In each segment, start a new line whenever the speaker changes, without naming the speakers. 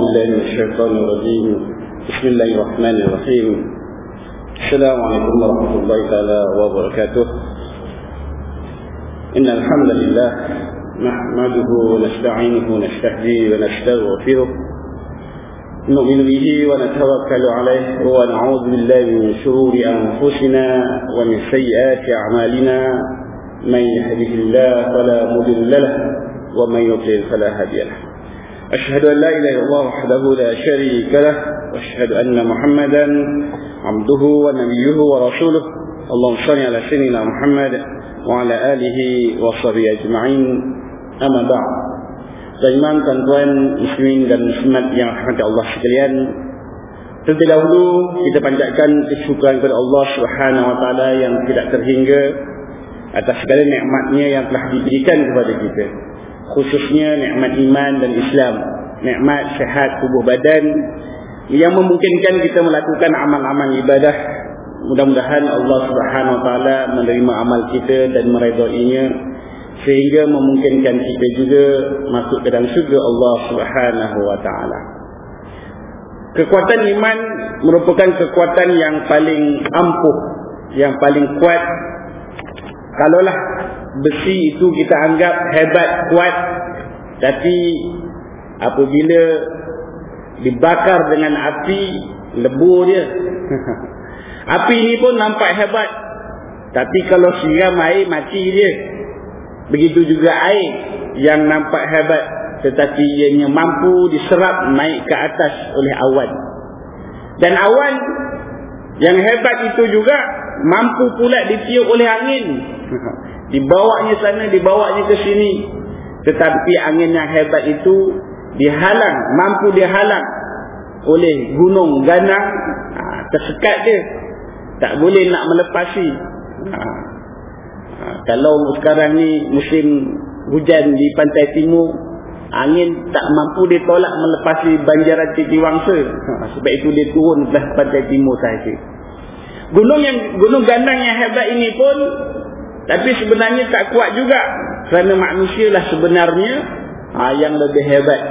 بالله من الشيطان الرجيم. بسم الله الرحمن الرحيم. السلام عليكم ورحمة الله تعالى وبركاته. إن الحمد لله نحمده ونستعينه ونستهديه ونستغفره. نؤمن به ونتوكل عليه ونعوذ بالله من شرور أنفسنا ومن سيئات أعمالنا. من يهده الله فلا مضل له ومن يضلل فلا هادي له. أشهد أن لا إله إلا الله وحده لا شريك له وأشهد أن محمدا عبده ونبيه ورسوله. اللهم صل على سيدنا محمد وعلى آله وصحبه أجمعين. أما بعد Tuan-tuan, tuan-tuan, muslimin dan muslimat yang rahmati Allah sekalian Terlebih dahulu kita panjatkan kesyukuran kepada Allah subhanahu wa ta'ala yang tidak terhingga Atas segala nikmatnya yang telah diberikan kepada kita khususnya nikmat iman dan Islam nikmat sehat tubuh badan yang memungkinkan kita melakukan amal-amal ibadah mudah-mudahan Allah Subhanahu wa taala menerima amal kita dan meridainya sehingga memungkinkan kita juga masuk ke dalam syurga Allah Subhanahu wa taala. Kekuatan iman merupakan kekuatan yang paling ampuh, yang paling kuat. Kalaulah besi itu kita anggap hebat, kuat, tapi apabila dibakar dengan api, lebur dia. api ini pun nampak hebat. Tapi kalau siram air, mati dia. Begitu juga air yang nampak hebat tetapi ianya mampu diserap naik ke atas oleh awan. Dan awan yang hebat itu juga mampu pula ditiup oleh angin. Dibawanya sana, dibawanya ke sini. Tetapi angin yang hebat itu dihalang, mampu dihalang oleh gunung ganang, ha, tersekat dia. Tak boleh nak melepasi. Ha. Ha, kalau sekarang ni musim hujan di pantai timur angin tak mampu dia tolak melepasi banjaran titi wangsa ha, sebab itu dia turun ke pantai timur sahaja gunung yang gunung gandang yang hebat ini pun tapi sebenarnya tak kuat juga. Kerana manusia lah sebenarnya ha, yang lebih hebat.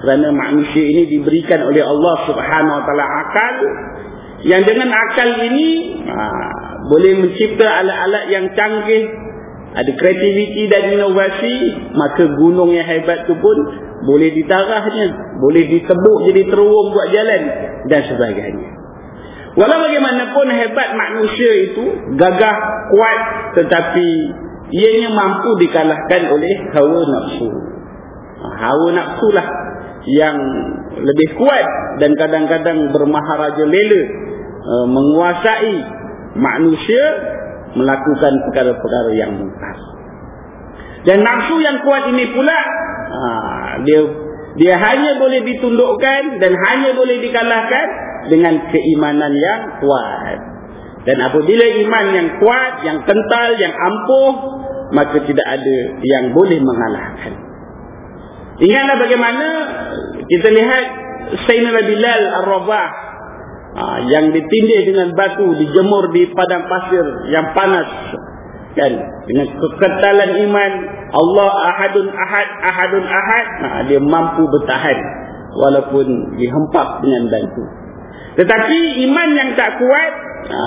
Kerana manusia ini diberikan oleh Allah subhanahu wa ta'ala akal. Yang dengan akal ini ha, boleh mencipta alat-alat yang canggih. Ada kreativiti dan inovasi maka gunung yang hebat tu pun boleh ditarahnya boleh ditebuk jadi teruung buat jalan dan sebagainya walau bagaimanapun hebat manusia itu gagah kuat tetapi ianya mampu dikalahkan oleh hawa nafsu ha, hawa nafsu lah yang lebih kuat dan kadang-kadang bermaharaja lela uh, menguasai manusia melakukan perkara-perkara yang mungkar. Dan nafsu yang kuat ini pula ha, dia dia hanya boleh ditundukkan dan hanya boleh dikalahkan dengan keimanan yang kuat. Dan apabila iman yang kuat, yang kental, yang ampuh, maka tidak ada yang boleh mengalahkan. Ingatlah bagaimana kita lihat Sayyidina Bilal Ar-Rabah ha, yang ditindih dengan batu dijemur di padang pasir yang panas kan dengan kekentalan iman Allah ahadun ahad ahadun ahad ha, dia mampu bertahan walaupun dihempap dengan batu tetapi iman yang tak kuat ha,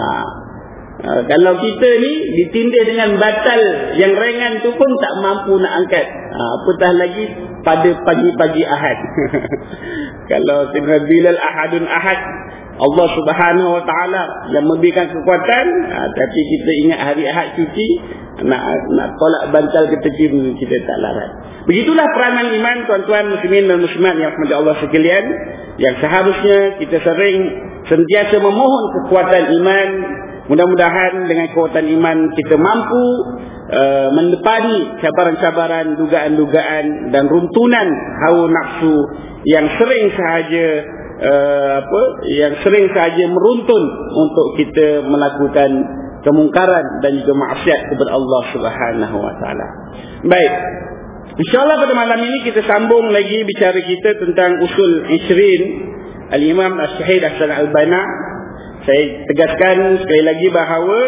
ha, kalau kita ni ditindih dengan batal yang ringan tu pun tak mampu nak angkat. Ha, apatah lagi pada pagi-pagi ahad. Kalau Bilal ahadun ahad Allah subhanahu wa ta'ala yang memberikan kekuatan. Ha, tapi kita ingat hari ahad cuci nak nak tolak bantal ke tepi kita tak larat. Begitulah peranan iman tuan-tuan muslimin dan muslimat yang rahmat Allah sekalian yang seharusnya kita sering sentiasa memohon kekuatan iman. Mudah-mudahan dengan kekuatan iman kita mampu uh, mendepani cabaran-cabaran dugaan-dugaan dan runtunan hawa nafsu yang sering sahaja uh, apa yang sering saja meruntun untuk kita melakukan kemungkaran dan juga maksiat kepada Allah Subhanahu wa taala. Baik. Insyaallah pada malam ini kita sambung lagi bicara kita tentang usul Ishrin Al-Imam Asy-Syahid Hasan Al-Banna. Saya tegaskan sekali lagi bahawa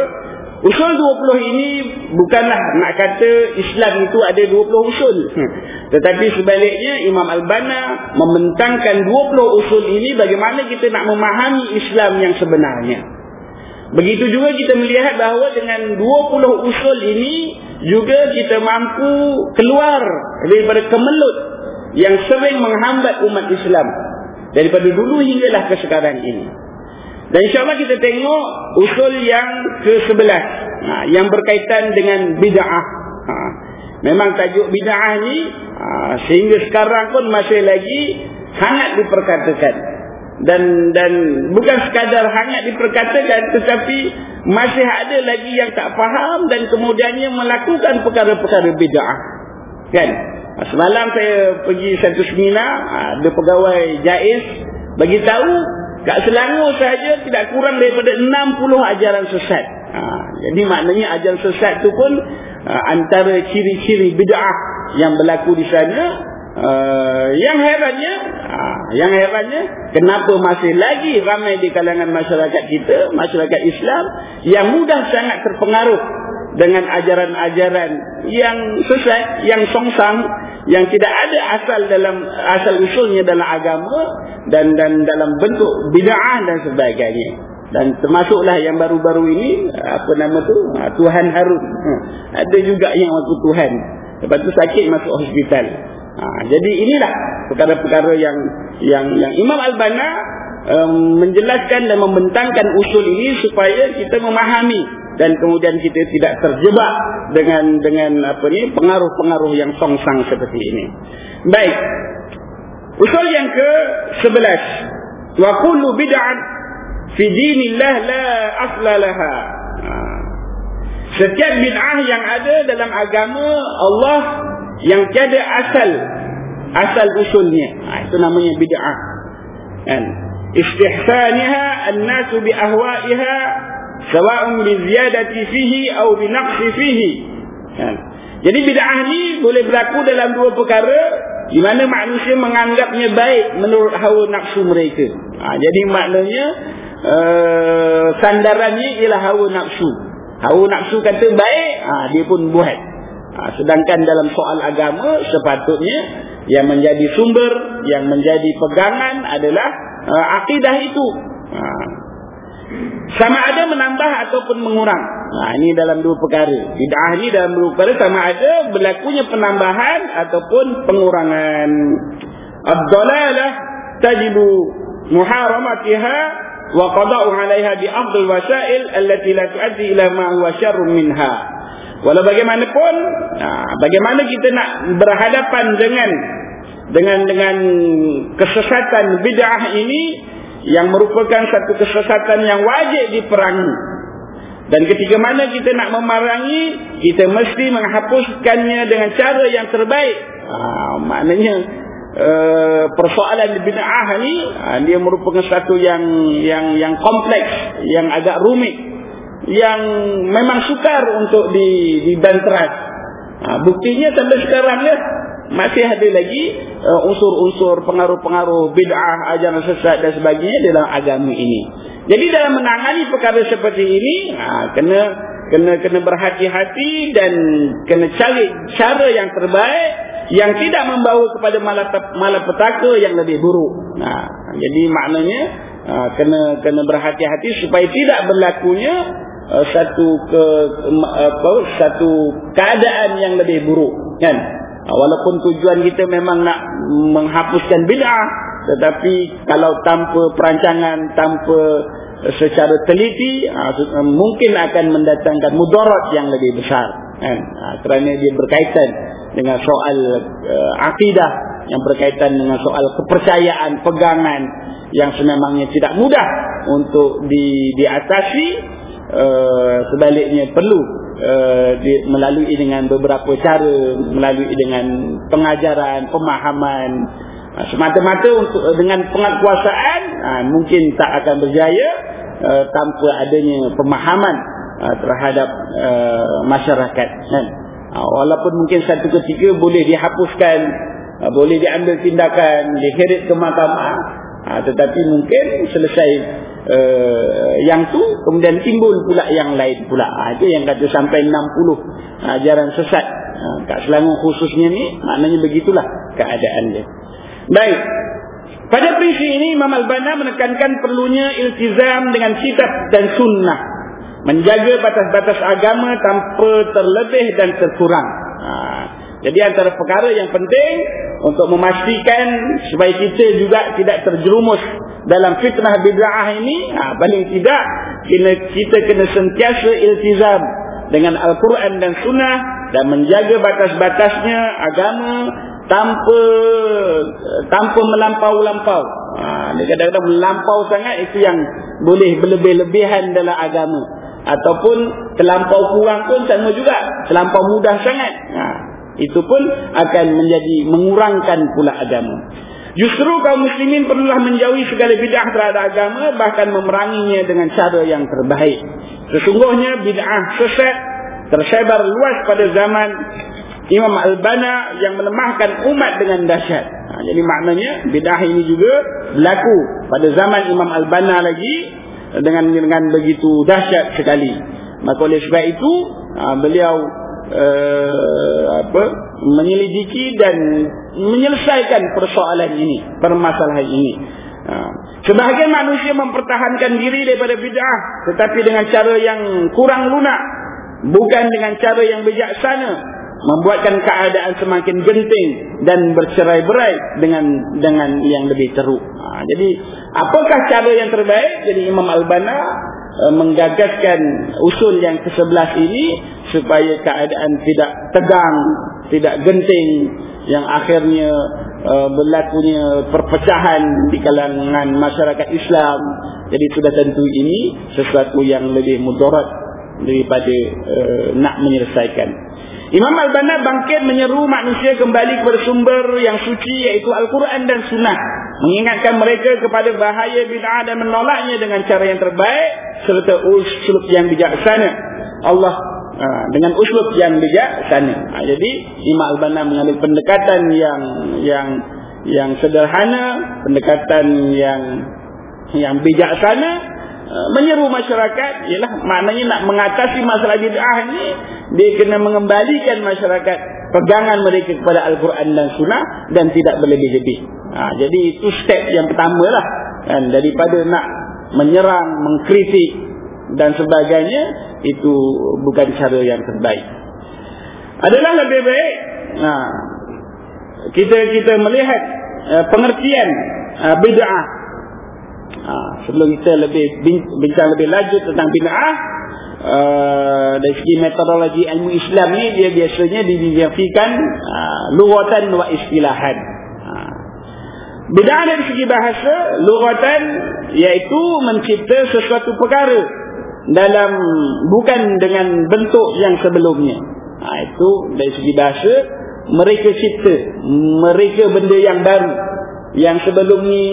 Usul 20 ini bukanlah nak kata Islam itu ada 20 usul. Hmm. Tetapi sebaliknya Imam Al-Bana membentangkan 20 usul ini bagaimana kita nak memahami Islam yang sebenarnya. Begitu juga kita melihat bahawa dengan 20 usul ini juga kita mampu keluar daripada kemelut yang sering menghambat umat Islam daripada dulu hinggalah ke sekarang ini. Dan insyaAllah kita tengok usul yang ke-11. Ha, yang berkaitan dengan bid'ah. Ha, memang tajuk bid'ah ni ha, sehingga sekarang pun masih lagi hangat diperkatakan. Dan dan bukan sekadar hangat diperkatakan tetapi masih ada lagi yang tak faham dan kemudiannya melakukan perkara-perkara bid'ah. Kan? Semalam saya pergi satu seminar, ada pegawai Jais bagi tahu Kat Selangor saja tidak kurang daripada 60 ajaran sesat. Ha, jadi maknanya ajaran sesat itu pun ha, antara ciri-ciri bid'ah yang berlaku di sana. Uh, yang herannya, uh, yang herannya, kenapa masih lagi ramai di kalangan masyarakat kita, masyarakat Islam, yang mudah sangat terpengaruh dengan ajaran-ajaran yang sesat, yang songsang, yang tidak ada asal dalam asal usulnya dalam agama dan dan dalam bentuk bid'ah dan sebagainya. Dan termasuklah yang baru-baru ini apa nama tu? Ha, Tuhan Harun. Ha, ada juga yang waktu Tuhan. Lepas tu sakit masuk hospital. Ha, jadi inilah perkara-perkara yang yang yang Imam Al-Bana um, menjelaskan dan membentangkan usul ini supaya kita memahami dan kemudian kita tidak terjebak dengan dengan apa ni pengaruh-pengaruh yang songsang seperti ini. Baik. Usul yang ke-11. Wa kullu bid'ah fi dinillah la asla laha. Ha. Setiap bid'ah yang ada dalam agama Allah yang tiada asal asal usulnya. Ha, itu namanya bid'ah. Kan? Istihsaniha an-nasu bi ahwa'iha sawa'un bi ziyadati fihi atau bi naqsi fihi. Kan jadi bid'ah ni boleh berlaku dalam dua perkara di mana manusia menganggapnya baik menurut hawa nafsu mereka. Ha, jadi maknanya uh, sandarannya ialah hawa nafsu. Hawa nafsu kata baik ha, dia pun buat. Ha, sedangkan dalam soal agama sepatutnya yang menjadi sumber yang menjadi pegangan adalah uh, akidah itu. Ha, sama ada menambah ataupun mengurang. Nah, ini dalam dua perkara. Bid'ah ini dalam dua perkara sama ada berlakunya penambahan ataupun pengurangan. Ad-dalalah tajibu muharamatiha wa qada'u 'alayha bi afdal wasail allati la tu'addi ila ma huwa syarrun minha. Walau bagaimanapun, nah, bagaimana kita nak berhadapan dengan dengan dengan kesesatan bid'ah ini yang merupakan satu kesesatan yang wajib diperangi. Dan ketika mana kita nak memerangi, kita mesti menghapuskannya dengan cara yang terbaik. Ha, maknanya uh, persoalan bid'ah ni uh, dia merupakan satu yang yang yang kompleks, yang agak rumit, yang memang sukar untuk dibantras. Uh, buktinya sampai sekarang ya masih ada lagi unsur-unsur uh, pengaruh-pengaruh bid'ah, ajaran sesat dan sebagainya dalam agama ini. Jadi dalam menangani perkara seperti ini, ha, kena kena kena berhati-hati dan kena cari cara yang terbaik yang tidak membawa kepada malapetaka yang lebih buruk. Ha, jadi maknanya ha, kena kena berhati-hati supaya tidak berlakunya uh, satu ke apa satu keadaan yang lebih buruk, kan? Ha, walaupun tujuan kita memang nak menghapuskan bid'ah tetapi kalau tanpa perancangan tanpa secara teliti ha, mungkin akan mendatangkan mudarat yang lebih besar kan? Ha, kerana dia berkaitan dengan soal uh, akidah yang berkaitan dengan soal kepercayaan pegangan yang sememangnya tidak mudah untuk di diatasi uh, sebaliknya perlu uh, di, melalui dengan beberapa cara melalui dengan pengajaran pemahaman. Uh, semata-mata untuk uh, dengan penguasaan uh, mungkin tak akan berjaya uh, tanpa adanya pemahaman uh, terhadap masyarakat. Kan? Walaupun mungkin satu ketika boleh dihapuskan boleh diambil tindakan diheret ke mahkamah uh, tetapi mungkin selesai uh, yang tu kemudian timbul pula yang lain pula. Ha, itu yang kata sampai 60 ajaran sesat. Ha, kat Selangor khususnya ni maknanya begitulah keadaan dia. Baik. Pada prinsip ini Imam Al-Bana menekankan perlunya iltizam dengan kitab dan sunnah. Menjaga batas-batas agama tanpa terlebih dan terkurang. Ha, jadi antara perkara yang penting untuk memastikan supaya kita juga tidak terjerumus dalam fitnah bid'ah ini ha, paling tidak kena, kita kena sentiasa iltizam dengan Al-Quran dan Sunnah dan menjaga batas-batasnya agama tanpa tanpa melampau-lampau. Ha, kadang-kadang melampau sangat itu yang boleh berlebih-lebihan dalam agama. Ataupun terlampau kurang pun sama juga terlampau mudah sangat. Ha, itu pun akan menjadi mengurangkan pula agama Justru kaum muslimin perlulah menjauhi segala bid'ah terhadap agama bahkan memeranginya dengan cara yang terbaik. Sesungguhnya bid'ah sesat tersebar luas pada zaman Imam Al-Bana yang melemahkan umat dengan dahsyat. Ha, jadi maknanya bid'ah ini juga berlaku pada zaman Imam Al-Bana lagi dengan dengan begitu dahsyat sekali. Maka oleh sebab itu ha, beliau uh, apa menyelidiki dan menyelesaikan persoalan ini, permasalahan ini. Ha. Sebahagian manusia mempertahankan diri daripada bid'ah tetapi dengan cara yang kurang lunak, bukan dengan cara yang bijaksana, membuatkan keadaan semakin genting dan bercerai-berai dengan dengan yang lebih teruk. Ha. jadi, apakah cara yang terbaik? Jadi Imam Al-Bana uh, menggagaskan usul yang ke-11 ini supaya keadaan tidak tegang, tidak genting yang akhirnya uh, berlakunya perpecahan di kalangan masyarakat Islam. Jadi sudah tentu ini sesuatu yang lebih mudarat daripada uh, nak menyelesaikan. Imam Al-Bana bangkit menyeru manusia kembali kepada sumber yang suci iaitu Al-Quran dan Sunnah. Mengingatkan mereka kepada bahaya bid'ah dan menolaknya dengan cara yang terbaik serta usul yang bijaksana. Allah ha, dengan uslub yang bijaksana. Ha, jadi Imam Al-Bana mengambil pendekatan yang yang yang sederhana, pendekatan yang yang bijaksana ha, menyeru masyarakat ialah maknanya nak mengatasi masalah bid'ah ni dia kena mengembalikan masyarakat pegangan mereka kepada Al-Quran dan Sunnah dan tidak berlebih-lebih. Ha, jadi itu step yang pertama lah. Kan, daripada nak menyerang, mengkritik dan sebagainya itu bukan cara yang terbaik. Adalah lebih baik ha, kita kita melihat uh, pengertian uh, bid'ah. Ha, sebelum kita lebih bincang lebih lanjut tentang bid'ah uh, dari segi metodologi ilmu Islam ni dia biasanya didivisikan uh, lughatan wa istilahan. Bid'ah dari segi bahasa, lughatan iaitu mencipta sesuatu perkara dalam bukan dengan bentuk yang sebelumnya. Ha, itu dari segi bahasa mereka cipta, mereka benda yang baru yang sebelum ni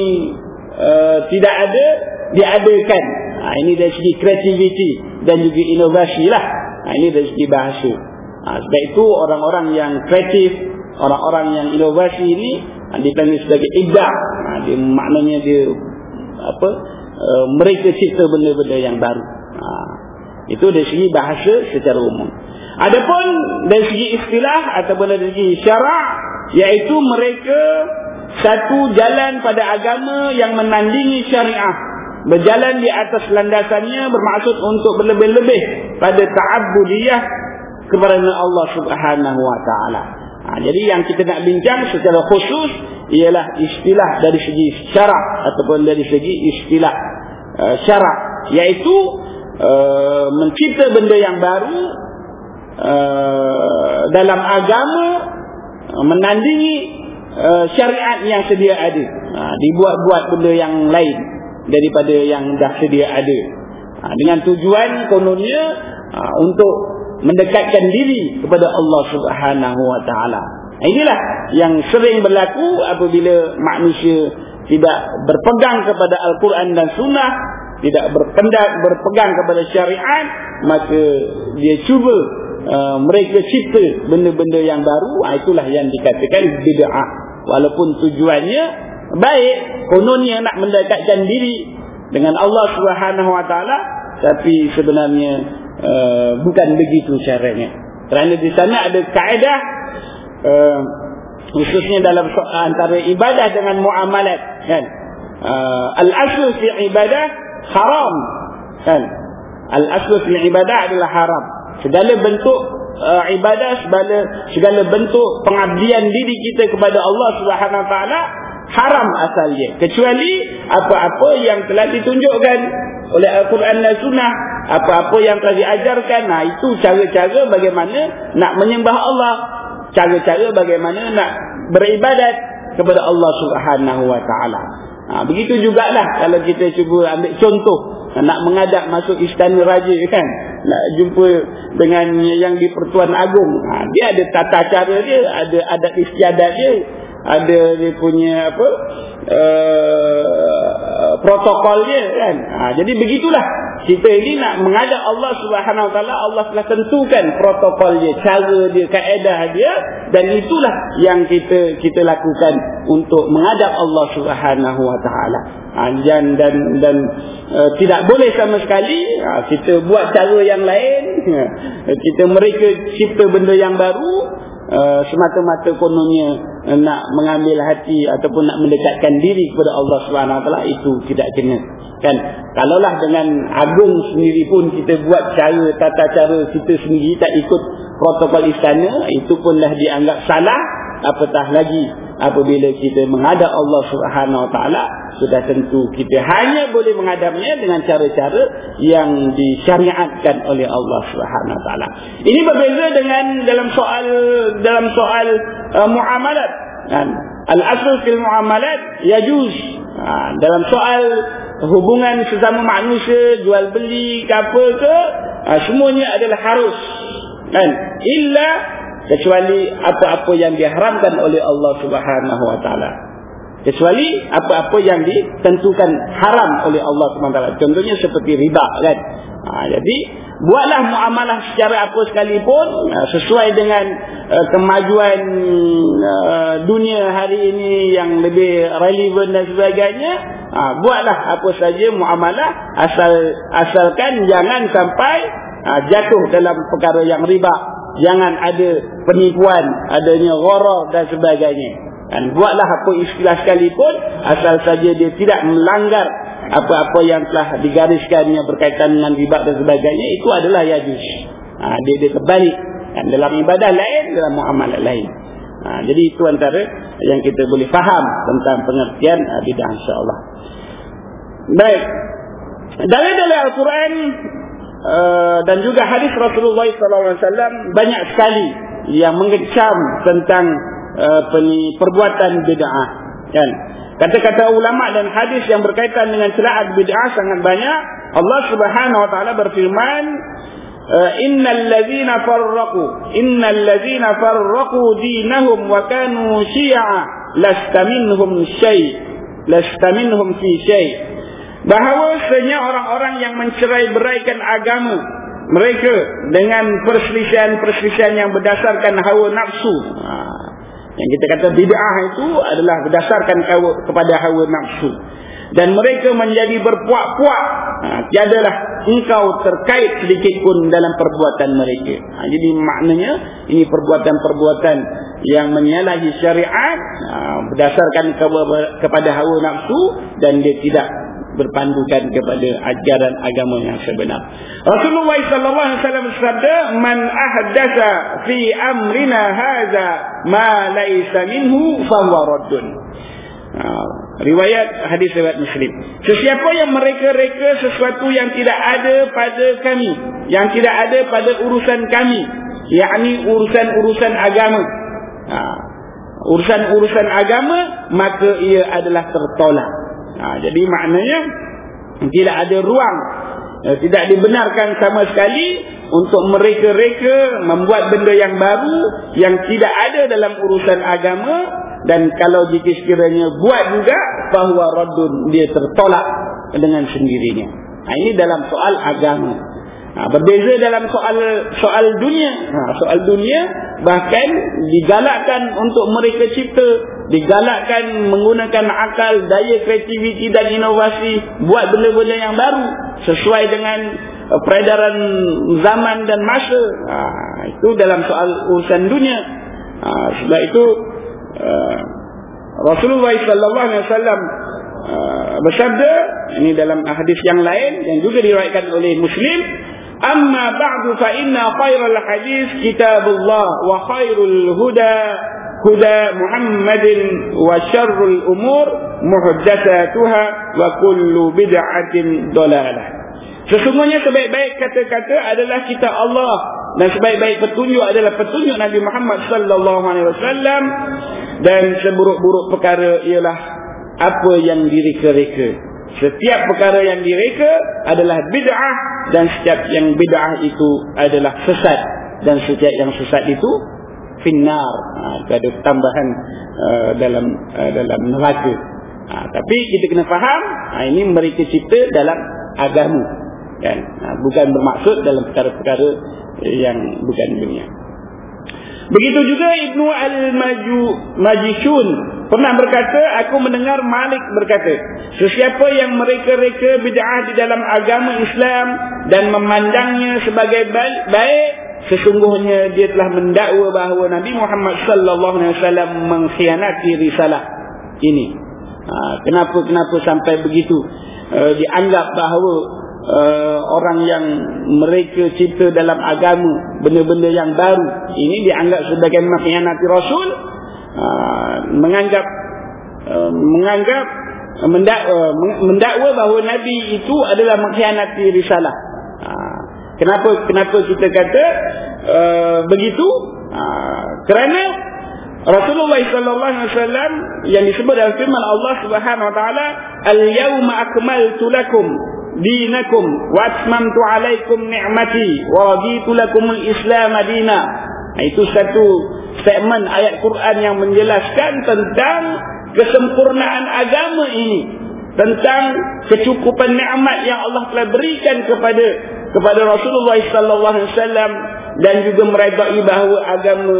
uh, tidak ada diadakan. Ha, ini dari segi kreativiti dan juga inovasi lah. Ha, ini dari segi bahasa. Ha, sebab itu orang-orang yang kreatif, orang-orang yang inovasi ini ha, dipanggil sebagai ibda. Ha, dia maknanya dia apa? Uh, mereka cipta benda-benda yang baru. Itu dari segi bahasa secara umum. Adapun dari segi istilah ataupun dari segi syarak iaitu mereka satu jalan pada agama yang menandingi syariah. Berjalan di atas landasannya bermaksud untuk berlebih-lebih pada ta'abudiyah kepada Allah Subhanahu wa taala. Ha, jadi yang kita nak bincang secara khusus ialah istilah dari segi syarak ataupun dari segi istilah uh, syarak iaitu uh, mencipta benda yang baru uh, dalam agama uh, menandingi uh, syariat yang sedia ada. Uh, dibuat-buat benda yang lain daripada yang dah sedia ada. Uh, dengan tujuan kononnya uh, untuk mendekatkan diri kepada Allah Subhanahu wa taala. Inilah yang sering berlaku apabila manusia tidak berpegang kepada Al-Quran dan Sunnah tidak berpendak berpegang kepada syariat maka dia cuba uh, mereka cipta benda-benda yang baru. Uh, itulah yang dikatakan bid'ah. Walaupun tujuannya baik kononnya nak mendekatkan diri dengan Allah Subhanahu Wa Taala tapi sebenarnya uh, bukan begitu caranya. Kerana di sana ada kaedah uh, khususnya dalam antara ibadah dengan muamalat kan? Uh, al-asl fi ibadah haram. Kan? Al-asl fi ibadah adalah haram. Segala bentuk uh, ibadah segala segala bentuk pengabdian diri kita kepada Allah Subhanahu taala haram asalnya kecuali apa-apa yang telah ditunjukkan oleh Al-Quran dan Sunnah apa-apa yang telah diajarkan. Nah itu cara-cara bagaimana nak menyembah Allah. Cara-cara bagaimana nak beribadat kepada Allah Subhanahu wa taala. Ha, begitu jugalah kalau kita cuba ambil contoh. Nak mengadap masuk istana raja kan? Nak jumpa dengan yang di Pertuan Agong. Ha, dia ada tata cara dia ada adat istiadat dia ada dia punya apa uh, protokol dia kan? Ha, jadi begitulah. Kita ini nak mengadap Allah Subhanahu Wa Taala Allah telah tentukan protokol dia cara dia kaedah dia dan itulah yang kita kita lakukan untuk mengadap Allah Subhanahu Wa Taala. Ha, dan dan, dan uh, tidak boleh sama sekali ha, kita buat cara yang lain. Kita mereka cipta benda yang baru Uh, semata-mata kononnya uh, nak mengambil hati ataupun nak mendekatkan diri kepada Allah Subhanahu Wa Taala itu tidak kena. Kan? Kalaulah dengan agung sendiri pun kita buat cara tata cara kita sendiri tak ikut protokol istana itu punlah dianggap salah. Apatah lagi apabila kita menghadap Allah Subhanahu Wa Taala sudah tentu kita hanya boleh menghadapnya dengan cara-cara yang disyariatkan oleh Allah Subhanahu Wa Taala. Ini berbeza dengan dalam soal dalam soal uh, muamalat. Kan? Al-asl fil muamalat yajuz. Ha, dalam soal hubungan sesama manusia, jual beli ke apa ke, ha, semuanya adalah harus. Kan? Illa kecuali apa-apa yang diharamkan oleh Allah Subhanahu Wa Taala kecuali apa-apa yang ditentukan haram oleh Allah SWT contohnya seperti riba kan? Ha, jadi buatlah muamalah secara apa sekalipun ha, sesuai dengan uh, kemajuan uh, dunia hari ini yang lebih relevan dan sebagainya. Ha, buatlah apa saja muamalah asal asalkan jangan sampai ha, jatuh dalam perkara yang riba. Jangan ada penipuan adanya gharar dan sebagainya dan buatlah apa istilah sekalipun asal saja dia tidak melanggar apa-apa yang telah digariskan yang berkaitan dengan riba dan sebagainya itu adalah yajus. Ha, dia dia kebalik dan dalam ibadah lain dalam muamalah lain. Ha, jadi itu antara yang kita boleh faham tentang pengertian uh, bidah insya-Allah. Baik. Dalam dalam Al-Quran uh, dan juga hadis Rasulullah SAW banyak sekali yang mengecam tentang uh, perbuatan bid'ah kan? Kata-kata ulama dan hadis yang berkaitan dengan celaan bid'ah sangat banyak. Allah Subhanahu wa taala berfirman uh, innal ladzina farraqu innal ladzina farraqu dinahum wa kanu syi'a lasta minhum syai lasta minhum fi syai. Bahawa sebenarnya orang-orang yang mencerai-beraikan agama mereka dengan perselisihan-perselisihan yang berdasarkan hawa nafsu. Ha. Yang kita kata bid'ah itu adalah berdasarkan kepada hawa nafsu. Dan mereka menjadi berpuak-puak. Ha, tiadalah engkau terkait sedikit pun dalam perbuatan mereka. Ha, jadi maknanya ini perbuatan-perbuatan yang menyalahi syariat. Ha, berdasarkan kepada hawa nafsu. Dan dia tidak berpandukan kepada ajaran agama yang sebenar. Rasulullah sallallahu alaihi wasallam bersabda, "Man ahdatsa fi amrina hadza ma laysa minhu fa huwa raddun." Ha, riwayat hadis riwayat Muslim. Sesiapa yang mereka-reka sesuatu yang tidak ada pada kami, yang tidak ada pada urusan kami, yakni urusan-urusan agama. Ha, urusan-urusan agama maka ia adalah tertolak. Ha, jadi maknanya tidak ada ruang eh, tidak dibenarkan sama sekali untuk mereka-reka membuat benda yang baru yang tidak ada dalam urusan agama dan kalau jika sekiranya buat juga bahawa radun dia tertolak dengan sendirinya. Ha, ini dalam soal agama. Ha, berbeza dalam soal soal dunia. Ha, soal dunia bahkan digalakkan untuk mereka cipta digalakkan menggunakan akal, daya kreativiti dan inovasi buat benda-benda yang baru sesuai dengan uh, peredaran zaman dan masa. Ha, itu dalam soal urusan dunia. Ha, sebab itu uh, Rasulullah sallallahu alaihi wasallam uh, bersabda ini dalam hadis yang lain yang juga diriwayatkan oleh Muslim inna khairal hadis kitabullah wa khairul huda huda Muhammadin wa syarrul umur muhdatsatuha wa kullu bid'atin dalalah Sesungguhnya sebaik-baik kata-kata adalah kita Allah dan sebaik-baik petunjuk adalah petunjuk Nabi Muhammad sallallahu alaihi wasallam dan seburuk-buruk perkara ialah apa yang direka-reka. Setiap perkara yang direka adalah bid'ah dan setiap yang bid'ah itu adalah sesat dan setiap yang sesat itu finnar. Ha, ada tambahan uh, dalam uh, dalam neraka. Ha, tapi kita kena faham, ha, ini mereka cipta dalam agama. Kan? Ha, bukan bermaksud dalam perkara-perkara yang bukan dunia. Begitu juga Ibnu Al-Majishun pernah berkata, aku mendengar Malik berkata, sesiapa yang mereka-reka bid'ah di dalam agama Islam dan memandangnya sebagai baik, sesungguhnya dia telah mendakwa bahawa Nabi Muhammad sallallahu alaihi wasallam mengkhianati risalah ini. Ha, kenapa kenapa sampai begitu? Uh, dianggap bahawa uh, orang yang mereka cipta dalam agama benda-benda yang baru ini dianggap sebagai mengkhianati rasul uh, menganggap uh, menganggap mendakwa, mendakwa bahawa nabi itu adalah mengkhianati risalah. Uh, kenapa kenapa kita kata uh, begitu? Uh, kerana Rasulullah sallallahu alaihi wasallam yang disebut dalam firman Allah Subhanahu wa taala al-yauma akmaltu lakum dinakum wa atmamtu alaikum ni'mati wa raditu lakumul islam itu satu statement ayat Quran yang menjelaskan tentang kesempurnaan agama ini. Tentang kecukupan nikmat yang Allah telah berikan kepada kepada Rasulullah sallallahu alaihi wasallam dan juga meredai bahawa agama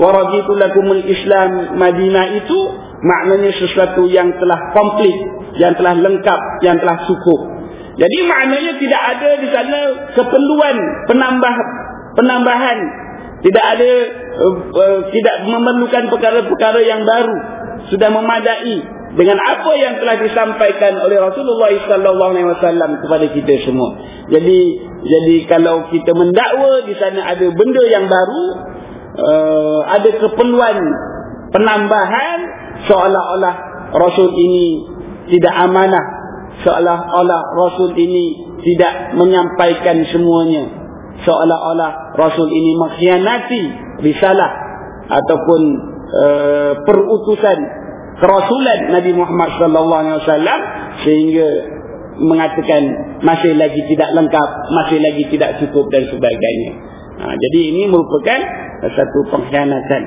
wa raditu lakumul islam madina itu maknanya sesuatu yang telah komplit yang telah lengkap yang telah cukup jadi maknanya tidak ada di sana keperluan penambah penambahan. Tidak ada uh, uh, tidak memerlukan perkara-perkara yang baru. Sudah memadai dengan apa yang telah disampaikan oleh Rasulullah sallallahu alaihi wasallam kepada kita semua. Jadi jadi kalau kita mendakwa di sana ada benda yang baru, uh, ada keperluan penambahan seolah-olah Rasul ini tidak amanah seolah-olah Rasul ini tidak menyampaikan semuanya seolah-olah Rasul ini mengkhianati risalah ataupun uh, perutusan kerasulan Nabi Muhammad sallallahu alaihi wasallam sehingga mengatakan masih lagi tidak lengkap, masih lagi tidak cukup dan sebagainya. Ha, jadi ini merupakan satu pengkhianatan.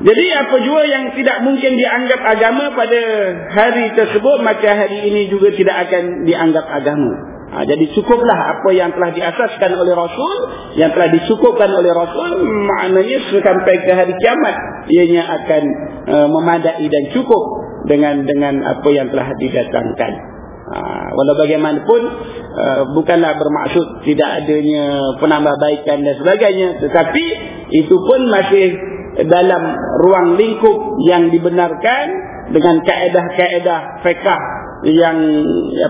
Jadi apa jua yang tidak mungkin dianggap agama pada hari tersebut maka hari ini juga tidak akan dianggap agama. Ha, jadi cukuplah apa yang telah diasaskan oleh Rasul, yang telah dicukupkan oleh Rasul, maknanya sampai ke hari kiamat ianya akan uh, memadai dan cukup dengan dengan apa yang telah didatangkan. Ha, walau bagaimanapun uh, bukanlah bermaksud tidak adanya penambahbaikan dan sebagainya, tetapi itu pun masih dalam ruang lingkup yang dibenarkan dengan kaedah-kaedah fiqah yang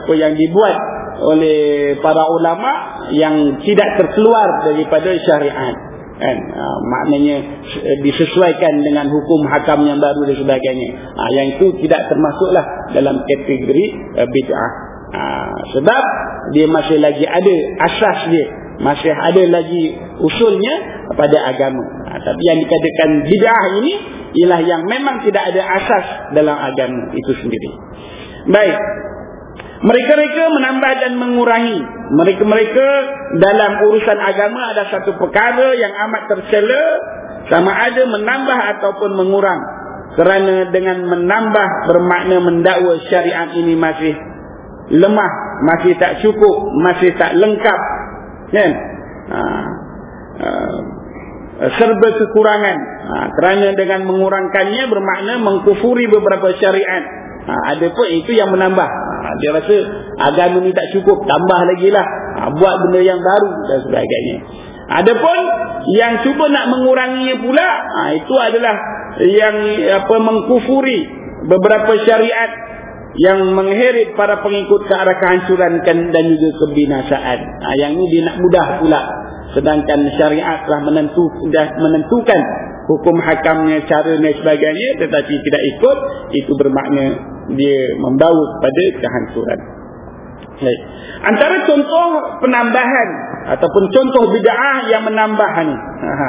apa yang dibuat oleh para ulama yang tidak terkeluar daripada syariat. Kan? Ha, maknanya disesuaikan dengan hukum hakam yang baru dan sebagainya. Ha, yang itu tidak termasuklah dalam kategori uh, bid'ah. Ha, sebab dia masih lagi ada asas dia masih ada lagi usulnya pada agama. Ha, tapi yang dikatakan bid'ah ini ialah yang memang tidak ada asas dalam agama itu sendiri. Baik. Mereka-mereka menambah dan mengurangi. Mereka-mereka dalam urusan agama ada satu perkara yang amat tercela sama ada menambah ataupun mengurang. Kerana dengan menambah bermakna mendakwa syariat ini masih lemah, masih tak cukup, masih tak lengkap kan? Ha, ha, uh, serba kekurangan. Ha, kerana dengan mengurangkannya bermakna mengkufuri beberapa syariat. Ha, ada pun itu yang menambah. Ha, dia rasa agama ni tak cukup tambah lagi lah ha, buat benda yang baru dan sebagainya. Ada pun yang cuba nak menguranginya pula ha, itu adalah yang apa mengkufuri beberapa syariat yang mengheret para pengikut ke arah kehancuran dan juga kebinasaan. Ha, yang ini dia nak mudah pula. Sedangkan syariat telah menentu, menentukan hukum hakamnya, cara dan sebagainya. Tetapi tidak ikut, itu bermakna dia membawa kepada kehancuran. Baik. Antara contoh penambahan ataupun contoh bid'ah yang menambah ni. Ha.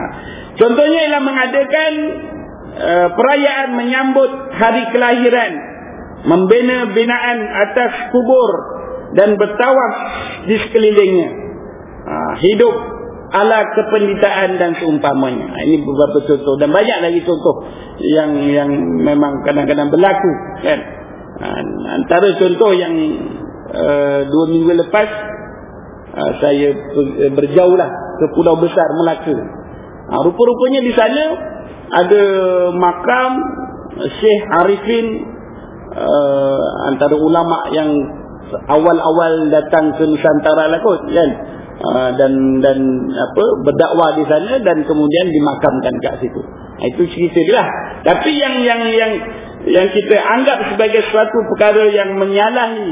Contohnya ialah mengadakan uh, perayaan menyambut hari kelahiran membina binaan atas kubur dan bertawaf di sekelilingnya. Ha, hidup ala kependitaan dan seumpamanya. Ha, ini beberapa contoh dan banyak lagi contoh yang yang memang kadang-kadang berlaku kan? Ha, antara contoh yang uh, dua minggu lepas uh, saya berjauhlah ke pulau besar Melaka. Ha, rupa-rupanya di sana ada makam Syekh Arifin uh, antara ulama yang awal-awal datang ke Nusantara lah kot kan uh, dan dan apa berdakwah di sana dan kemudian dimakamkan kat situ. Ha, itu cerita dia lah. Tapi yang yang yang yang kita anggap sebagai suatu perkara yang menyalahi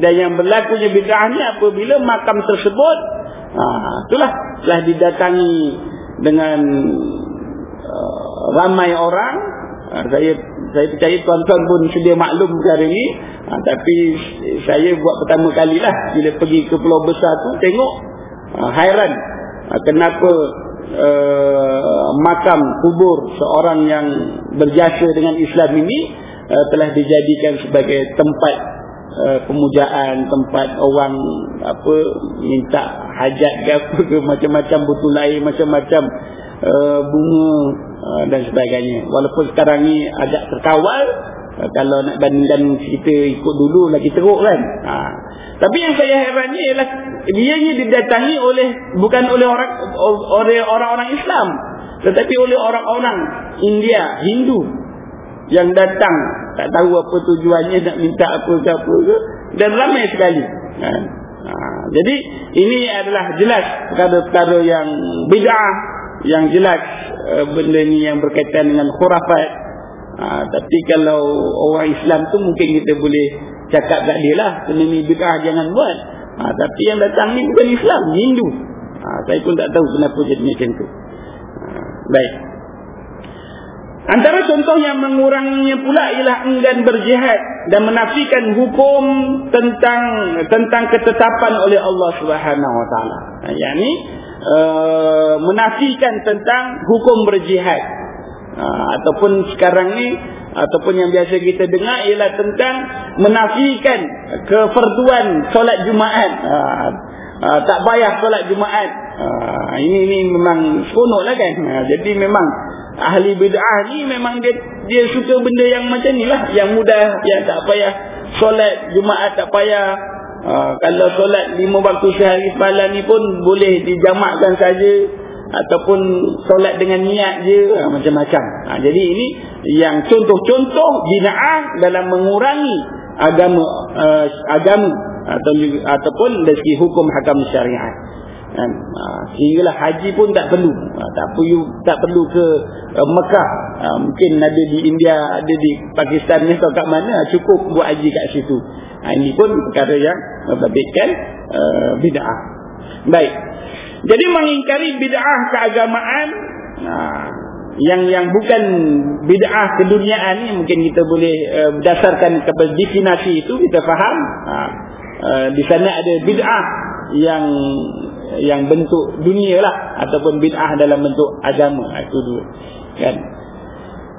dan yang berlakunya bid'ah ni apabila makam tersebut uh, itulah telah didatangi dengan uh, ramai orang uh, saya saya percaya tuan-tuan pun sedia maklum perkara ini. Ha, tapi saya buat pertama kali lah bila pergi ke pulau besar tu tengok ha, hairan. Ha, kenapa uh, makam kubur seorang yang berjasa dengan Islam ini uh, telah dijadikan sebagai tempat uh, pemujaan tempat orang apa minta hajat ke apa ke macam-macam butuh air macam-macam uh, bunga dan sebagainya. Walaupun sekarang ni agak terkawal uh, kalau nak bandingkan kita ikut dulu lagi teruk kan. Ha. Tapi yang saya herannya ialah dia ni didatangi oleh bukan oleh orang oleh orang-orang Islam tetapi oleh orang-orang India, Hindu yang datang tak tahu apa tujuannya nak minta apa ke apa ke dan ramai sekali. Ha. Ha. Jadi ini adalah jelas perkara-perkara yang bid'ah yang jelas uh, benda ni yang berkaitan dengan khurafat. Uh, tapi kalau orang Islam tu mungkin kita boleh cakap kat dia lah benda ni bid'ah jangan buat. Uh, tapi yang datang ni bukan Islam Hindu. Uh, saya pun tak tahu kenapa jadi macam tu. Uh, baik. Antara contoh yang menguranginya pula ialah enggan berjihad dan menafikan hukum tentang tentang ketetapan oleh Allah Subhanahu Wa Taala. Yang ni uh, menafikan tentang hukum berjihad. Uh, ataupun sekarang ni ataupun yang biasa kita dengar ialah tentang menafikan kefarduan solat Jumaat. Uh, uh, tak payah solat Jumaat. Ini ini memang seronoklah kan? Uh, jadi memang ahli bid'ah ni memang dia dia suka benda yang macam ni lah. Yang mudah yang tak payah solat Jumaat tak payah Ha, kalau solat lima waktu sehari semalam ni pun boleh dijamakkan saja ataupun solat dengan niat je ha, macam-macam. Ha, jadi ini yang contoh-contoh binaah dalam mengurangi agama uh, agama atau ataupun dari segi hukum hakam syariat. Kan? Ha, sehinggalah haji pun tak perlu. Ha, tak perlu tak perlu ke uh, Mekah. Ha, mungkin ada di India, ada di Pakistan ni atau kat mana cukup buat haji kat situ. Ha, ini pun perkara yang membabitkan uh, bid'ah. Baik. Jadi mengingkari bid'ah keagamaan uh, yang yang bukan bid'ah keduniaan ni mungkin kita boleh uh, berdasarkan kepada definisi itu kita faham. Uh, uh, di sana ada bid'ah yang yang bentuk dunia lah ataupun bid'ah dalam bentuk agama itu dua kan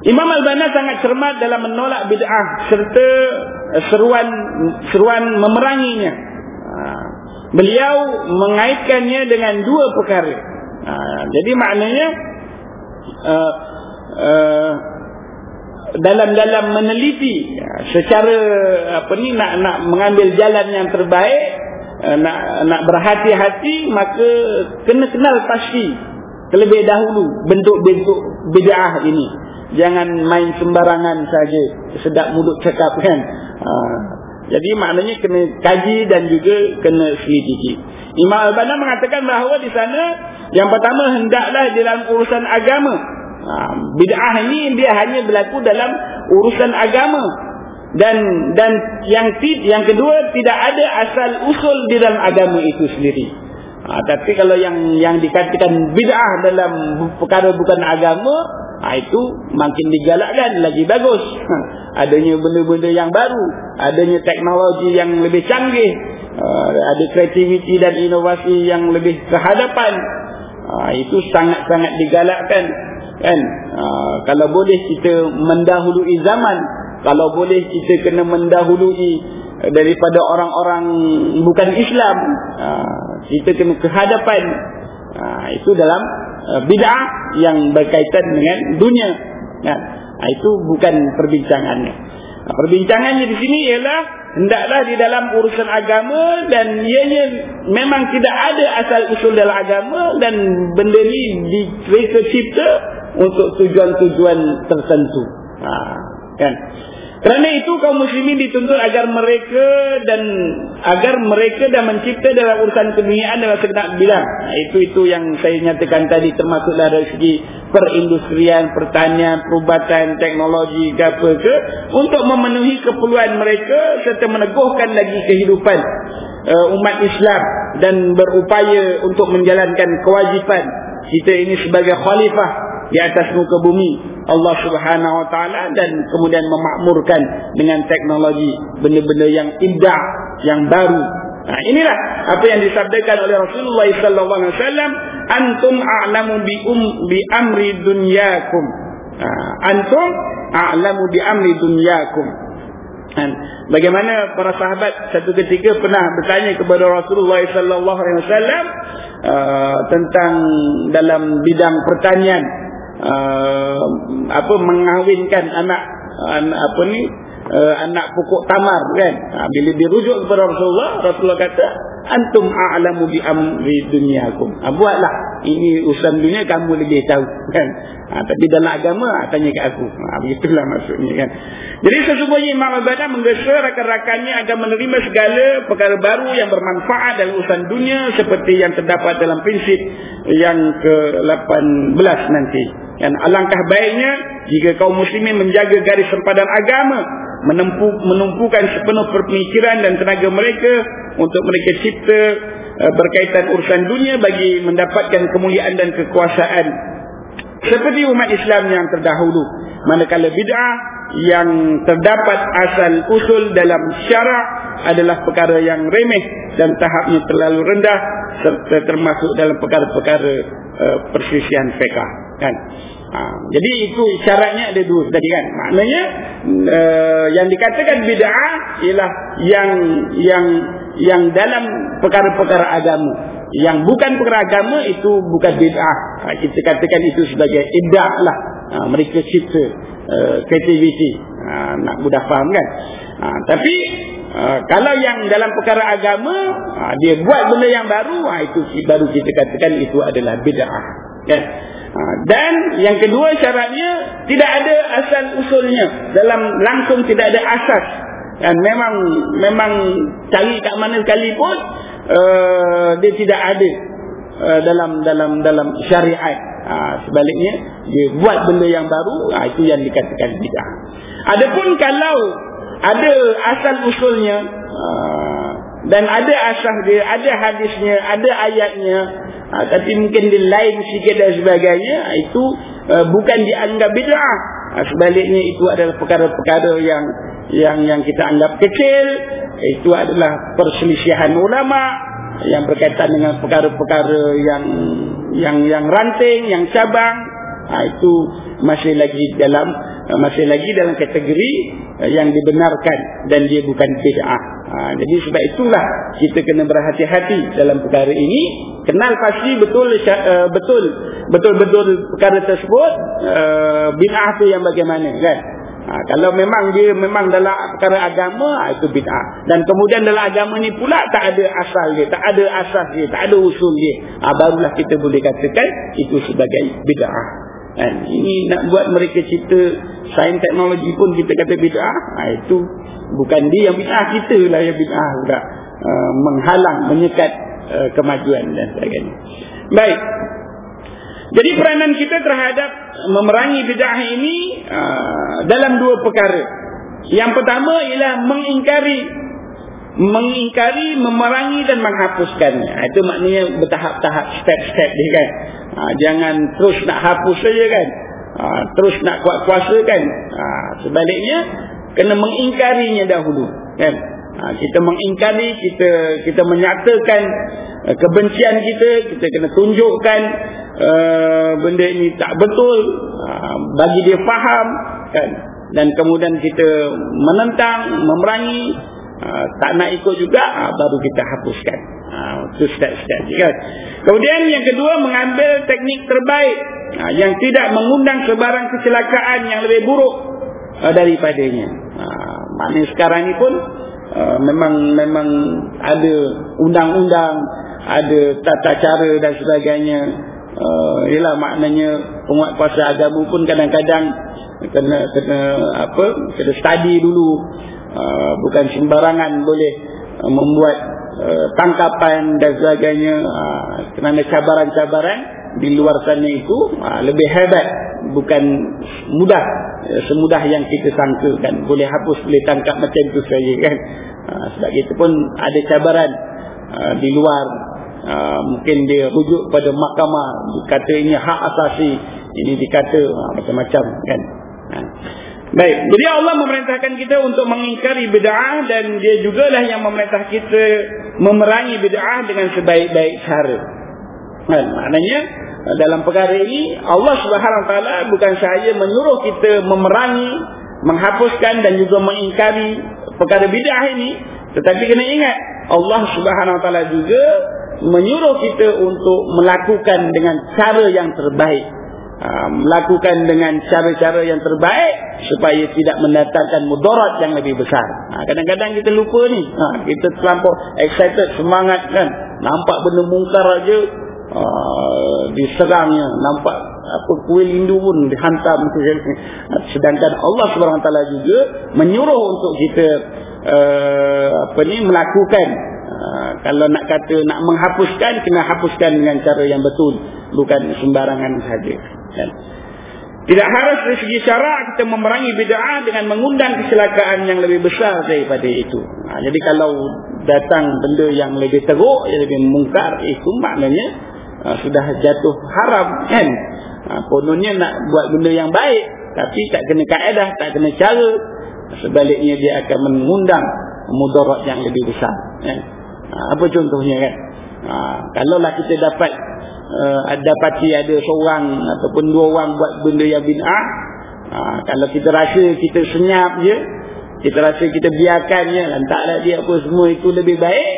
Imam Al-Bana sangat cermat dalam menolak bid'ah serta seruan seruan memeranginya. Ha, beliau mengaitkannya dengan dua perkara. Ha, jadi maknanya dalam-dalam meneliti secara apa ni nak nak mengambil jalan yang terbaik nak nak berhati-hati maka kena kenal pasti terlebih dahulu bentuk-bentuk bid'ah ini. Jangan main sembarangan saja sedap mulut cakap kan. Ha. jadi maknanya kena kaji dan juga kena selidiki. Imam Al-Bana mengatakan bahawa di sana yang pertama hendaklah dalam urusan agama. Ha. bid'ah ini dia hanya berlaku dalam urusan agama dan dan yang yang kedua tidak ada asal usul di dalam agama itu sendiri. Ha, tapi kalau yang yang dikatakan bid'ah dalam perkara bukan agama, ha, itu makin digalakkan lagi bagus. Ha, adanya benda-benda yang baru, adanya teknologi yang lebih canggih, ha, ada kreativiti dan inovasi yang lebih kehadapan. Ha, itu sangat-sangat digalakkan kan. Ha, kalau boleh kita mendahului zaman kalau boleh kita kena mendahului eh, daripada orang-orang bukan Islam. Ah, kita kena kehadapan. Ah, itu dalam eh, bid'ah yang berkaitan dengan dunia. Ah, itu bukan perbincangannya. Perbincangannya di sini ialah hendaklah di dalam urusan agama dan ianya memang tidak ada asal usul dalam agama dan benda ni dicipta untuk tujuan-tujuan tertentu. Kan kerana itu kaum muslimin dituntut agar mereka dan agar mereka dan mencipta dalam urusan keduniaan dalam segenap bidang. Nah, itu itu yang saya nyatakan tadi termasuklah dari segi perindustrian, pertanian, perubatan, teknologi apa ke untuk memenuhi keperluan mereka serta meneguhkan lagi kehidupan uh, umat Islam dan berupaya untuk menjalankan kewajipan kita ini sebagai khalifah di atas muka bumi Allah Subhanahu Wa Taala dan kemudian memakmurkan dengan teknologi benda-benda yang indah yang baru. Nah, inilah apa yang disabdakan oleh Rasulullah wasallam, antum a'lamu bi um bi amri dunyakum. Nah, antum a'lamu bi amri dunyakum. Dan bagaimana para sahabat satu ketika pernah bertanya kepada Rasulullah sallallahu alaihi wasallam uh, tentang dalam bidang pertanian uh, apa mengawinkan anak anak apa ni uh, anak pokok tamar kan? Ha, bila dirujuk kepada Rasulullah Rasulullah kata antum a'lamu bi amri dunyakum. Ha, buatlah. Ini urusan dunia kamu lebih tahu kan? Ha, tapi dalam agama ha, tanya ke aku. Ha, begitulah maksudnya kan? Jadi sesungguhnya Imam Al-Badah menggesa rakan-rakannya agar menerima segala perkara baru yang bermanfaat dalam urusan dunia seperti yang terdapat dalam prinsip yang ke-18 nanti. Dan alangkah baiknya jika kaum muslimin menjaga garis sempadan agama menempuh, menumpukan sepenuh pemikiran dan tenaga mereka untuk mereka cipta uh, berkaitan urusan dunia bagi mendapatkan kemuliaan dan kekuasaan. Seperti umat Islam yang terdahulu. Manakala bid'ah yang terdapat asal usul dalam syarak adalah perkara yang remeh dan tahapnya terlalu rendah serta termasuk dalam perkara-perkara uh, persisian fiqah kan? Ha, jadi itu syaratnya ada dua tadi kan. Maknanya uh, yang dikatakan bid'ah ialah yang yang yang dalam perkara-perkara agama. Yang bukan perkara agama itu bukan bid'ah. Ha, kita katakan itu sebagai iddah lah. Ha, mereka cipta uh, creativity. Ha, nak mudah faham kan. Ha, tapi uh, kalau yang dalam perkara agama ha, dia buat benda yang baru, ha, itu baru kita katakan itu adalah bid'ah. Kan? Ha, dan yang kedua syaratnya tidak ada asal usulnya dalam langsung tidak ada asas dan memang memang cari kat mana sekalipun uh, dia tidak ada uh, dalam dalam dalam syariat. Uh, sebaliknya dia buat benda yang baru uh, itu yang dikatakan bid'ah. Adapun kalau ada asal usulnya uh, dan ada asas dia ada hadisnya ada ayatnya ha, tapi mungkin dia lain sikit dan sebagainya ha, itu uh, bukan dianggap bid'ah. ha, sebaliknya itu adalah perkara-perkara yang yang yang kita anggap kecil. Itu adalah perselisihan ulama yang berkaitan dengan perkara-perkara yang yang yang ranting yang cabang ha, itu masih lagi dalam masih lagi dalam kategori yang dibenarkan dan dia bukan bid'ah Ha, jadi sebab itulah kita kena berhati-hati dalam perkara ini. Kenal pasti betul uh, betul betul betul perkara tersebut uh, bid'ah tu yang bagaimana kan. Ha, Ha, kalau memang dia memang dalam perkara agama ha, itu bid'ah. Dan kemudian dalam agama ni pula tak ada asal dia, tak ada asas dia, tak ada usul dia. Ha, barulah kita boleh katakan itu sebagai bid'ah. Kan? Ini nak buat mereka cerita sains teknologi pun kita kata bid'ah. Ha, itu bukan dia yang bid'ah, kita lah yang bid'ah. Uh, menghalang, menyekat uh, kemajuan dan sebagainya. Baik. Jadi peranan kita terhadap memerangi bid'ah ini uh, dalam dua perkara. Yang pertama ialah mengingkari mengingkari, memerangi dan menghapuskannya. Ha, itu maknanya bertahap-tahap step-step dia kan. Ha, jangan terus nak hapus saja kan. Ha, terus nak kuat-kuasa kan. Ha, sebaliknya kena mengingkarinya dahulu kan. Ha, kita mengingkari, kita kita menyatakan uh, kebencian kita, kita kena tunjukkan uh, benda ini tak betul, uh, bagi dia faham kan. Dan kemudian kita menentang, memerangi, uh, tak nak ikut juga, uh, baru kita hapuskan. Uh, itu step-step kan. Kemudian yang kedua mengambil teknik terbaik uh, yang tidak mengundang sebarang kecelakaan yang lebih buruk uh, daripadanya. Uh, maknanya sekarang ini pun Uh, memang memang ada undang-undang, ada tata cara dan sebagainya. Uh, ialah maknanya penguat kuasa agama pun kadang-kadang kena kena apa? Kena study dulu. Uh, bukan sembarangan boleh uh, membuat uh, tangkapan dan sebagainya. Kerana cabaran-cabaran di luar sana itu lebih hebat bukan mudah ya, semudah yang kita sangkakan boleh hapus boleh tangkap macam itu saja kan. Sebab itu pun ada cabaran di luar. Mungkin dia rujuk pada mahkamah dikata ini hak asasi. Ini dikata macam-macam kan. Baik jadi Allah memerintahkan kita untuk mengingkari bid'ah dan dia jugalah yang memerintah kita memerangi bid'ah dengan sebaik-baik cara kan maknanya dalam perkara ini Allah Subhanahu taala bukan sahaja menyuruh kita memerangi, menghapuskan dan juga mengingkari perkara bidah ini, tetapi kena ingat Allah Subhanahu taala juga menyuruh kita untuk melakukan dengan cara yang terbaik. Ha, melakukan dengan cara-cara yang terbaik supaya tidak mendatangkan mudarat yang lebih besar. Ha, kadang-kadang kita lupa ni. Ha, kita terlampau excited, semangat kan. Nampak benda mungkar aja uh, diserangnya nampak apa kuil Hindu pun dihantam sedangkan Allah Subhanahu taala juga menyuruh untuk kita uh, apa ni melakukan kalau nak kata nak menghapuskan kena hapuskan dengan cara yang betul bukan sembarangan saja. Kan? Tidak harus dari segi syarak kita memerangi bid'ah dengan mengundang kecelakaan yang lebih besar daripada itu. Ha, jadi kalau datang benda yang lebih teruk, yang lebih mungkar, itu maknanya ha, sudah jatuh haram kan? Ha, kononnya nak buat benda yang baik tapi tak kena kaedah tak kena cara sebaliknya dia akan mengundang mudarat yang lebih besar kan? ha, apa contohnya kan? Ha, kalaulah kita dapat uh, dapati ada seorang ataupun dua orang buat benda yang bin'ah ha, kalau kita rasa kita senyap je kita rasa kita biarkannya lantaklah dia apa semua itu lebih baik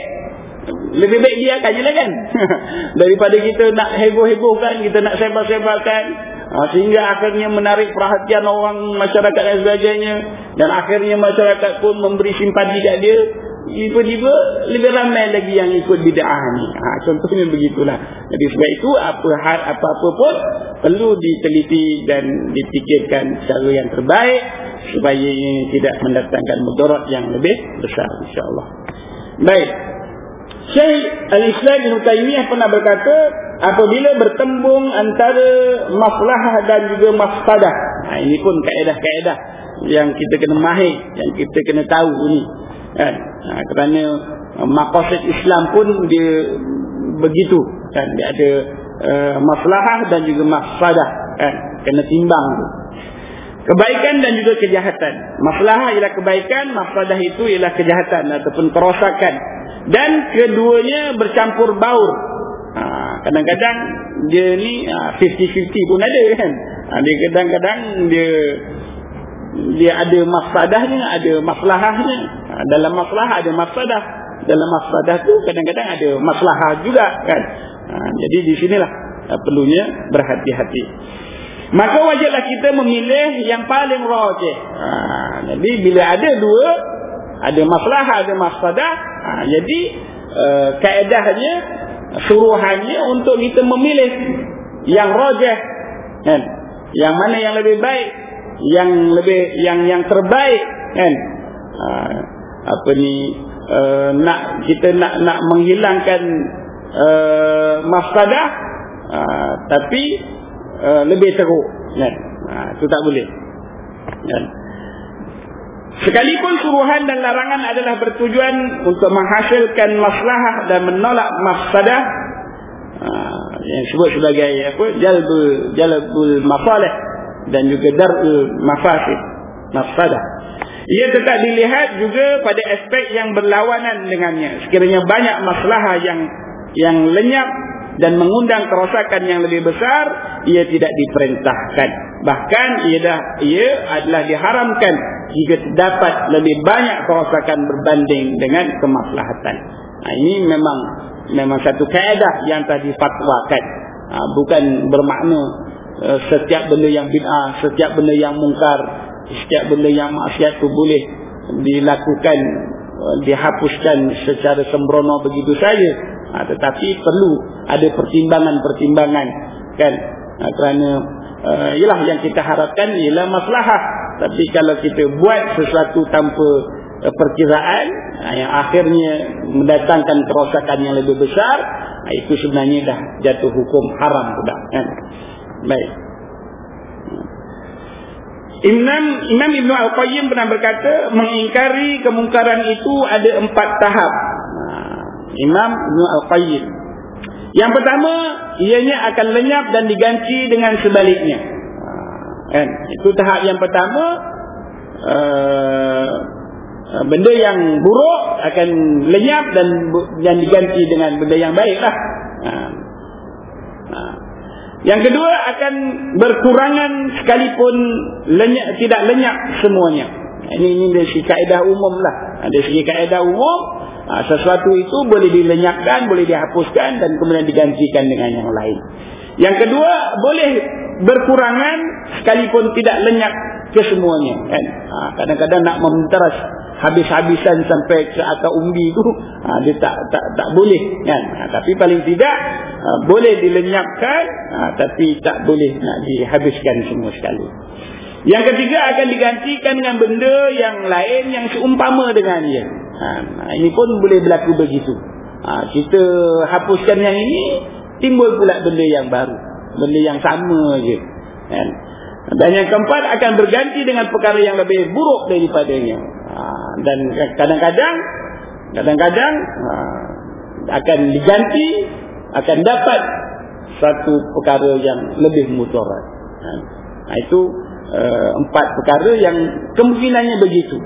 lebih baik dia akan je lah kan? Daripada kita nak heboh-hebohkan kita nak sebar-sebarkan ha, sehingga akhirnya menarik perhatian orang masyarakat dan sebagainya dan akhirnya masyarakat pun memberi simpati kat dia tiba-tiba lebih ramai lagi yang ikut bid'ah ni ha, contohnya begitulah jadi sebab itu apa hal apa-apa pun perlu diteliti dan dipikirkan cara yang terbaik supaya tidak mendatangkan mudarat yang lebih besar insyaAllah baik Syekh Al-Islam Ibn Taymiyah pernah berkata apabila bertembung antara masalah dan juga mafsadah. Nah, ini pun kaedah-kaedah yang kita kena mahir, yang kita kena tahu ini. Kan? Nah, kerana uh, maqasid Islam pun dia begitu. Kan? Dia ada uh, masalah dan juga mafsadah. Kan? Kena timbang tu. Kebaikan dan juga kejahatan. Masalah ialah kebaikan, mafsadah itu ialah kejahatan ataupun kerosakan dan keduanya bercampur baur. Ha, kadang-kadang ha, dia ni 50-50 ha, pun ada kan. Ha, dia kadang-kadang dia dia ada mafsadahnya, ada maslahahnya. Ha, dalam masalah ada mafsadah. Dalam mafsadah tu kadang-kadang ada maslahah juga kan. Ha, jadi di sinilah ha, perlunya berhati-hati. maka wajarlah kita memilih yang paling rajih ha, jadi bila ada dua ada masalah ada mafsadah jadi uh, kaedahnya suruhannya untuk kita memilih yang rajih kan yang mana yang lebih baik yang lebih yang yang terbaik kan? Ha, apa ni uh, nak kita nak nak menghilangkan uh, mafsadah uh, tapi uh, lebih teruk kan? Ha, itu tak boleh kan? Sekalipun suruhan dan larangan adalah bertujuan untuk menghasilkan maslahah dan menolak mafsadah uh, yang disebut sebagai apa? Jalbul jalbul masalih dan juga darul mafasid mafsadah. Ia tetap dilihat juga pada aspek yang berlawanan dengannya. Sekiranya banyak masalah yang yang lenyap dan mengundang kerosakan yang lebih besar ia tidak diperintahkan. Bahkan ia dah ia adalah diharamkan jika terdapat lebih banyak kerosakan berbanding dengan kemaslahatan. Nah, ini memang memang satu kaedah yang tadi fatwakan. Ha, bukan bermakna setiap benda yang bid'ah setiap benda yang mungkar setiap benda yang maksiat itu boleh dilakukan uh, dihapuskan secara sembrono begitu saja. Ha, tetapi perlu ada pertimbangan-pertimbangan kan? Ha, kerana uh, ialah yang kita harapkan ialah maslahah. Tapi kalau kita buat sesuatu tanpa uh, perkiraan uh, yang akhirnya mendatangkan kerosakan yang lebih besar uh, itu sebenarnya dah jatuh hukum haram pula kan baik Imam Imam Ibn Al-Qayyim pernah berkata mengingkari kemungkaran itu ada empat tahap Imam Ibn Al-Qayyim. Yang pertama, ianya akan lenyap dan diganti dengan sebaliknya. Kan? Itu tahap yang pertama. Uh, benda yang buruk akan lenyap dan yang diganti dengan benda yang baiklah. Uh, uh. Yang kedua akan berkurangan sekalipun lenyap, tidak lenyap semuanya. Ini ini dari kaedah umum lah. Ada segi kaedah umum Ha, sesuatu itu boleh dilenyapkan, boleh dihapuskan dan kemudian digantikan dengan yang lain. Yang kedua, boleh berkurangan sekalipun tidak lenyap kesemuanya. Kan? Ha, kadang-kadang nak mementeras habis-habisan sampai ke akar umbi itu, ha, dia tak tak tak boleh. Kan? Ha, tapi paling tidak, ha, boleh dilenyapkan, ha, tapi tak boleh nak dihabiskan semua sekali. Yang ketiga akan digantikan dengan benda yang lain yang seumpama dengan dia. Ha, ini pun boleh berlaku begitu. Ha, kita hapuskan yang ini, timbul pula benda yang baru. Benda yang sama je. Kan? Dan yang keempat akan berganti dengan perkara yang lebih buruk daripadanya. Ha, dan kadang-kadang, kadang-kadang ha, akan diganti, akan dapat satu perkara yang lebih mudarat. Ha, itu uh, empat perkara yang kemungkinannya begitu.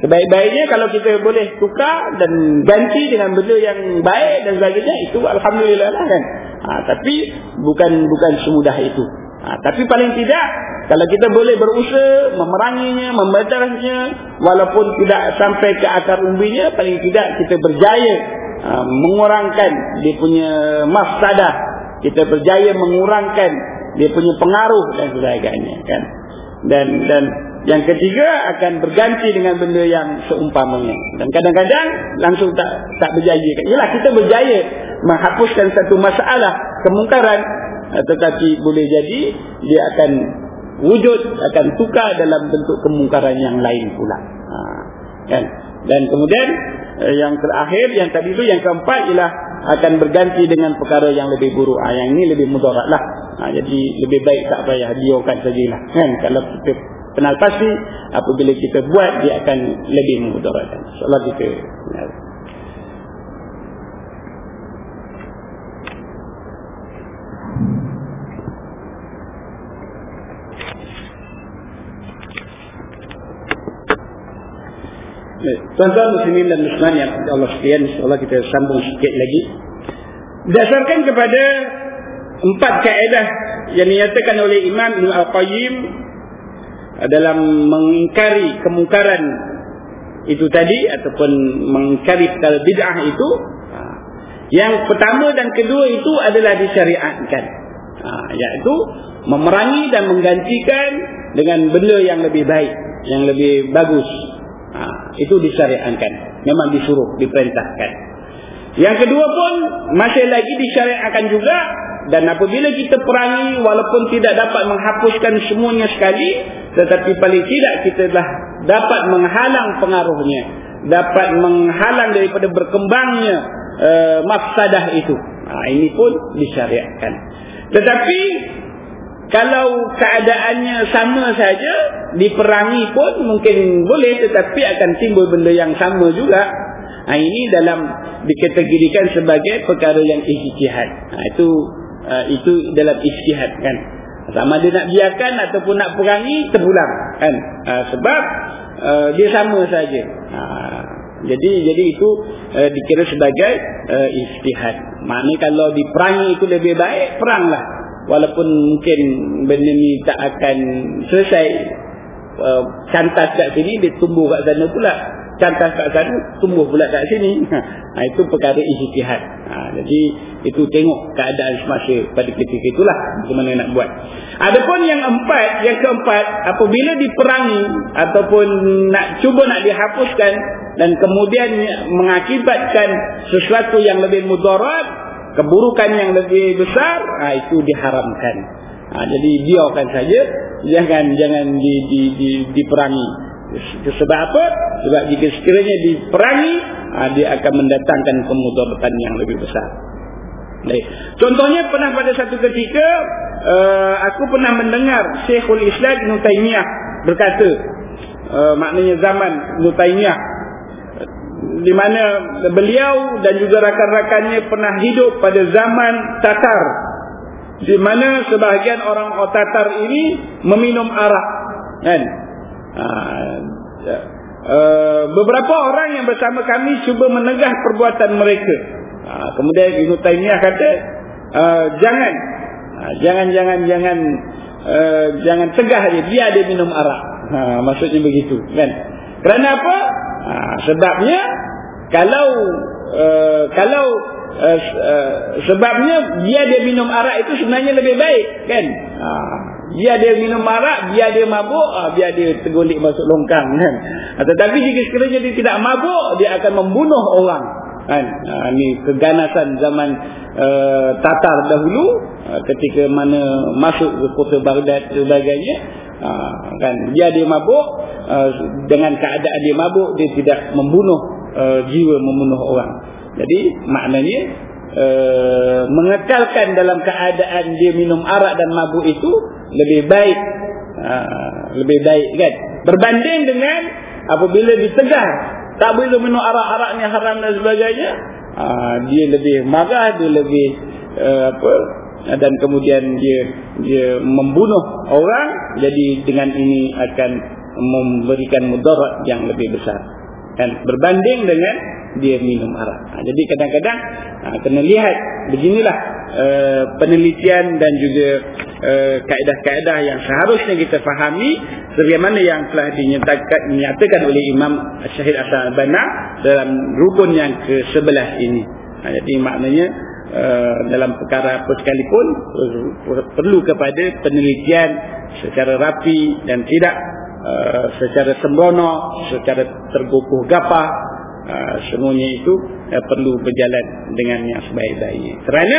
Sebaik-baiknya kalau kita boleh tukar dan ganti dengan benda yang baik dan sebagainya itu alhamdulillah lah kan. Ha, tapi bukan bukan semudah itu. Ha, tapi paling tidak kalau kita boleh berusaha memeranginya, membatalkannya walaupun tidak sampai ke akar umbinya paling tidak kita berjaya ha, mengurangkan dia punya mafsadah. Kita berjaya mengurangkan dia punya pengaruh dan sebagainya kan. Dan dan yang ketiga akan berganti dengan benda yang seumpamanya. Dan kadang-kadang langsung tak tak berjaya. Yalah kita berjaya menghapuskan satu masalah kemungkaran tetapi boleh jadi dia akan wujud akan tukar dalam bentuk kemungkaran yang lain pula. Ha, kan? Dan kemudian eh, yang terakhir yang tadi itu yang keempat ialah akan berganti dengan perkara yang lebih buruk. Ha, yang ini lebih mudaratlah. Ha, jadi lebih baik tak payah biarkan sajalah. Kan? Kalau kita kenal pasti apabila kita buat dia akan lebih memudaratkan insyaallah kita Tuan-tuan muslimin dan muslimat yang Allah sekalian insyaallah kita sambung sikit lagi. Berdasarkan kepada empat kaedah yang dinyatakan oleh Imam Ibn Al-Qayyim dalam mengingkari kemungkaran itu tadi ataupun mengingkari perkara bid'ah itu. Ha, yang pertama dan kedua itu adalah disyariatkan. Ha, iaitu memerangi dan menggantikan dengan benda yang lebih baik, yang lebih bagus. Ha, itu disyariatkan. Memang disuruh, diperintahkan. Yang kedua pun masih lagi disyariatkan juga dan apabila kita perangi walaupun tidak dapat menghapuskan semuanya sekali tetapi paling tidak kita dah dapat menghalang pengaruhnya dapat menghalang daripada berkembangnya uh, mafsadah itu ha, ini pun disyariatkan tetapi kalau keadaannya sama saja diperangi pun mungkin boleh tetapi akan timbul benda yang sama juga. Ha, ini dalam dikategorikan sebagai perkara yang ijtihad. Ha, itu uh, itu dalam ijtihad kan? Sama dia nak biarkan ataupun nak perangi terpulang kan? Uh, sebab uh, dia sama saja. Uh, jadi jadi itu uh, dikira sebagai uh, ijtihad. Maknanya kalau diperangi itu lebih baik peranglah walaupun mungkin benda ni tak akan selesai uh, cantas kat sini dia tumbuh kat sana pula. Cantas kat sana tumbuh pula kat sini. Ha, itu perkara ijtihad. Ha, jadi itu tengok keadaan semasa pada ketika itulah bagaimana nak buat. Adapun yang empat yang keempat apabila diperangi ataupun nak cuba nak dihapuskan dan kemudian mengakibatkan sesuatu yang lebih mudarat keburukan yang lebih besar ha, itu diharamkan ha, jadi biarkan saja jangan jangan di, di, di, diperangi sebab apa? Sebab jika sekiranya diperangi, ha, dia akan mendatangkan kemudaratan yang lebih besar. Baik. Contohnya pernah pada satu ketika uh, aku pernah mendengar Syekhul Islam Ibn Taymiyah berkata uh, maknanya zaman Ibn Taymiyah di mana beliau dan juga rakan-rakannya pernah hidup pada zaman Tatar di mana sebahagian orang Tatar ini meminum arak kan Uh, beberapa orang yang bersama kami cuba menegah perbuatan mereka. Uh, kemudian Ibn Taymiyah kata, uh, jangan, uh, jangan, jangan, uh, jangan tegah dia, dia ada minum arak. Uh, maksudnya begitu, kan? Kerana apa? Uh, sebabnya, kalau, uh, kalau uh, uh, sebabnya dia dia minum arak itu sebenarnya lebih baik, kan? Uh, biar dia minum marak, biar dia mabuk, ah, biar dia tergolik masuk longkang kan. Ah, tetapi jika sekiranya dia tidak mabuk, dia akan membunuh orang. Kan? Ah, ini keganasan zaman uh, Tatar dahulu uh, ketika mana masuk ke kota Baghdad sebagainya. Uh, kan dia dia mabuk uh, dengan keadaan dia mabuk dia tidak membunuh uh, jiwa membunuh orang. Jadi maknanya Uh, mengekalkan dalam keadaan dia minum arak dan mabuk itu lebih baik uh, lebih baik kan berbanding dengan apabila ditegar tak boleh minum arak-arak ni haram dan sebagainya. Uh, dia lebih marah dia lebih uh, apa dan kemudian dia dia membunuh orang jadi dengan ini akan memberikan mudarat yang lebih besar. Kan berbanding dengan dia minum arak. Ha, jadi kadang-kadang ha, kena lihat. Beginilah uh, penelitian dan juga uh, kaedah-kaedah yang seharusnya kita fahami sebagaimana yang telah dinyatakan, dinyatakan oleh Imam Syahid Asal Bana dalam rukun yang ke-11 ini. Ha, jadi maknanya uh, dalam perkara apa sekalipun perlu kepada penelitian secara rapi dan tidak uh, secara sembrono, secara tergopoh gapah Ah, semuanya itu uh, perlu berjalan dengan yang sebaik-baiknya. Kerana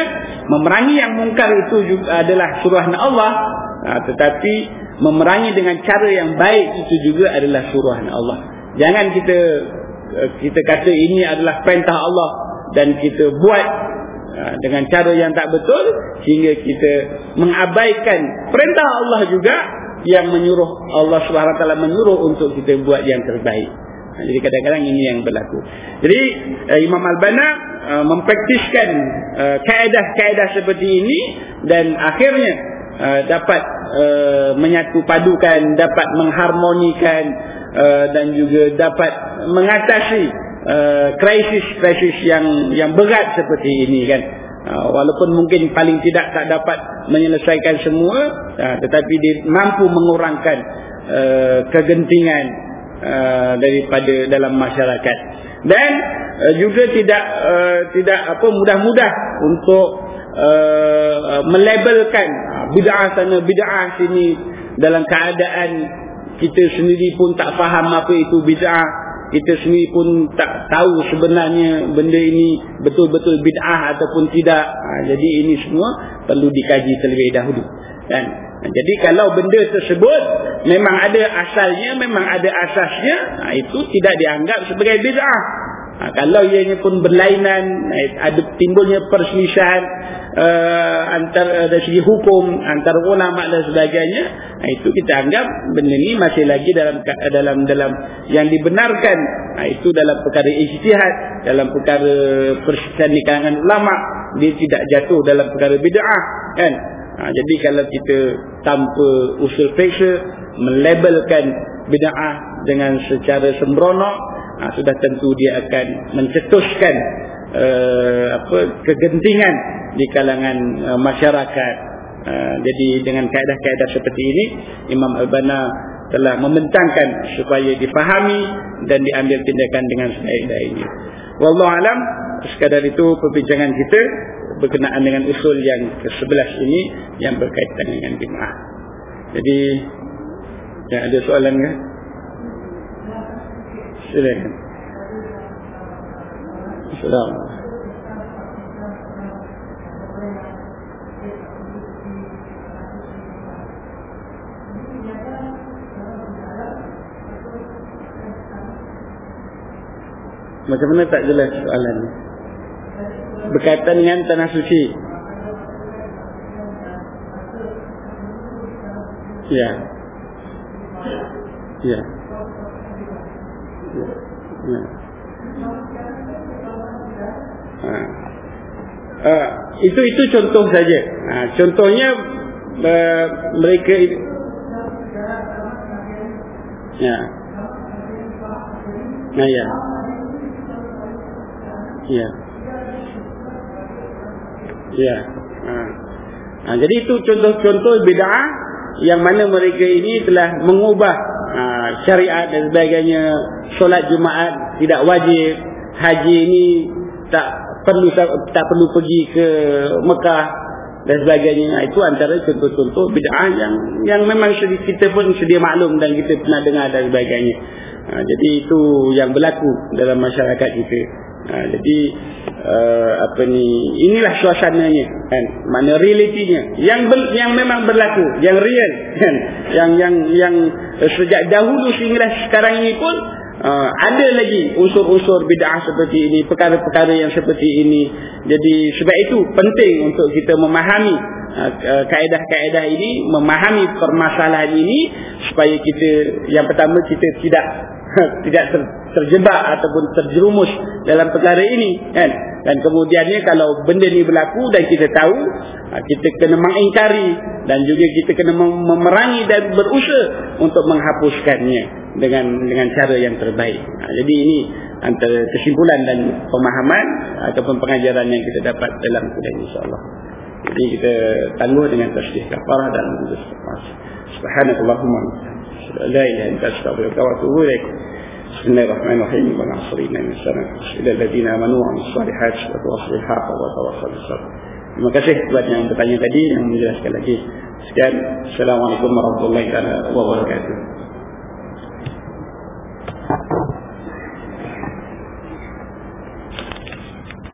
memerangi yang mungkar itu juga adalah suruhan Allah, uh, tetapi memerangi dengan cara yang baik itu juga adalah suruhan Allah. Jangan kita uh, kita kata ini adalah perintah Allah dan kita buat uh, dengan cara yang tak betul sehingga kita mengabaikan perintah Allah juga yang menyuruh Allah Wa menyuruh untuk kita buat yang terbaik. Jadi kadang-kadang ini yang berlaku. Jadi uh, Imam Al-Bana uh, mempraktiskan uh, kaedah-kaedah seperti ini dan akhirnya uh, dapat uh, menyatu padukan, dapat mengharmonikan uh, dan juga dapat mengatasi krisis-krisis uh, yang yang berat seperti ini kan. Uh, walaupun mungkin paling tidak tak dapat menyelesaikan semua uh, tetapi dia mampu mengurangkan uh, kegentingan Uh, daripada dalam masyarakat. Dan uh, juga tidak uh, tidak apa mudah-mudah untuk uh, melabelkan bid'ah sana bid'ah sini. Dalam keadaan kita sendiri pun tak faham apa itu bid'ah. Kita sendiri pun tak tahu sebenarnya benda ini betul-betul bid'ah ataupun tidak. Ha, jadi ini semua perlu dikaji terlebih dahulu. Kan jadi kalau benda tersebut memang ada asalnya memang ada asasnya ha, itu tidak dianggap sebagai bid'ah Ha, kalau ianya pun berlainan, ada timbulnya perselisihan uh, antara dari segi hukum antara ulama dan sebagainya, ha, itu kita anggap benda ini masih lagi dalam dalam dalam yang dibenarkan. Itu dalam perkara ijtihad, dalam perkara perselisihan di kalangan ulama, dia tidak jatuh dalam perkara bid'ah, kan? Ha, jadi kalau kita tanpa usul fikir melabelkan bid'ah dengan secara sembrono ha, sudah tentu dia akan mencetuskan uh, apa kegentingan di kalangan uh, masyarakat. Uh, jadi dengan kaedah-kaedah seperti ini Imam Al-Bana telah membentangkan supaya difahami dan diambil tindakan dengan sebaik-baiknya. Wallahu alam sekadar itu perbincangan kita berkenaan dengan usul yang ke-11 ini yang berkaitan dengan bid'ah. Jadi yang ada soalan ke? Silakan. Assalamualaikum. Macam mana tak jelas soalan Berkaitan dengan tanah suci Ya Ya Ya. Ha. Uh, itu itu contoh saja. Ha, contohnya uh, mereka itu Ya. Nah, ya. Ya. Ya. Ha. Ha, jadi itu contoh-contoh bid'ah yang mana mereka ini telah mengubah ha, syariat dan sebagainya solat Jumaat tidak wajib haji ini tak perlu tak perlu pergi ke Mekah dan sebagainya ha, itu antara contoh-contoh bid'ah yang yang memang kita pun sedia maklum dan kita pernah dengar dan sebagainya ha, jadi itu yang berlaku dalam masyarakat kita ha, jadi uh, apa ni inilah suasananya kan? Mana realitinya. Yang ber, yang memang berlaku yang real kan? Yang yang yang sejak dahulu sehingga sekarang ini pun uh, ada lagi unsur-unsur bid'ah seperti ini perkara-perkara yang seperti ini. Jadi sebab itu penting untuk kita memahami uh, uh, kaedah-kaedah ini memahami permasalahan ini supaya kita yang pertama kita tidak tidak ter, terjebak ataupun terjerumus dalam perkara ini kan? Dan kemudiannya kalau benda ini berlaku dan kita tahu ha, kita kena mengingkari dan juga kita kena memerangi dan berusaha untuk menghapuskannya dengan dengan cara yang terbaik. Ha, jadi ini antara kesimpulan dan pemahaman ataupun pengajaran yang kita dapat dalam kuliah insyaAllah. Jadi kita tangguh dengan tasbih kafarah dan subhanakallahumma لا إله إلا بسم الله الرحمن الرحيم والعصرين من السنة إلى الذين آمنوا عن الصالحات وتواصل الحق وتواصل الصبر Terima kasih buat yang bertanya tadi yang menjelaskan lagi. Sekian. Assalamualaikum warahmatullahi wabarakatuh.